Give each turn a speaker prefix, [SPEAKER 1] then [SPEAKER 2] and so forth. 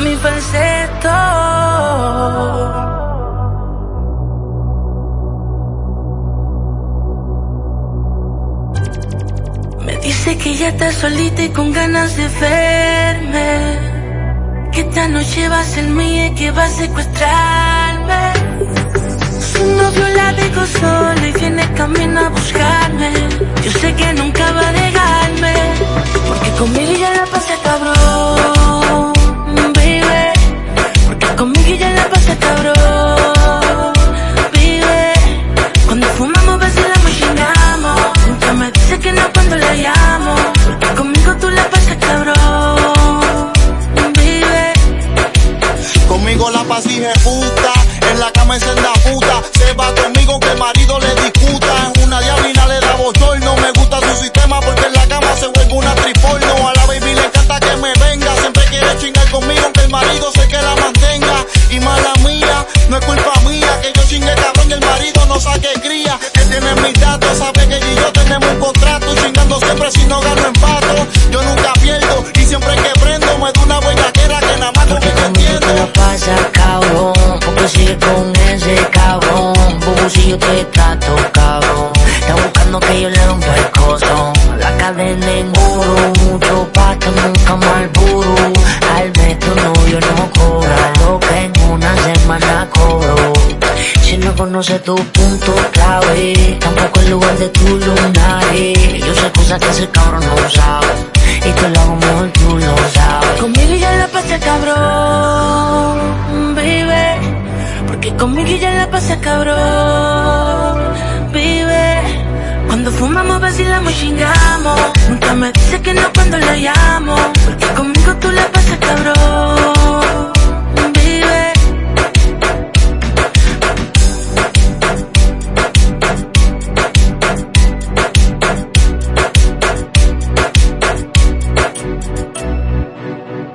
[SPEAKER 1] mi falseto. Me dice que ya está solita y con ganas de verme. Que esta noche va a ser mía y que va a secuestrarme. Su novio
[SPEAKER 2] Paz de puta, en la cama encenda puta. Se va conmigo que el marido le discuta. Una diablina le da bochorno, me gusta su sistema porque en la cama se vuelve una triporno. A la baby le encanta que me venga, siempre quiere chingar conmigo que el marido sé que la mantenga. Y mala mía, no es culpa mía que yo chingue cabrón y el marido no saque
[SPEAKER 3] Te trato cabrón. Está buscando que yo le rompa el corazón. La cadena en oro Mucho pato, nunca mal puro Al metro no, yo no cobra Lo que en una semana cobro. Si no conoce tu punto clave Tampoco el lugar de tu lunares. Yo sé cosas que ese cabrón no sabe Y te lo hago mejor tú lo sabes.
[SPEAKER 1] Conmigo ya la pasé cabrón. Porque conmigo ya la pasé cabrón, vive. Cuando fumamos, vacilamos chingamos. Nunca me dice que no cuando la llamo.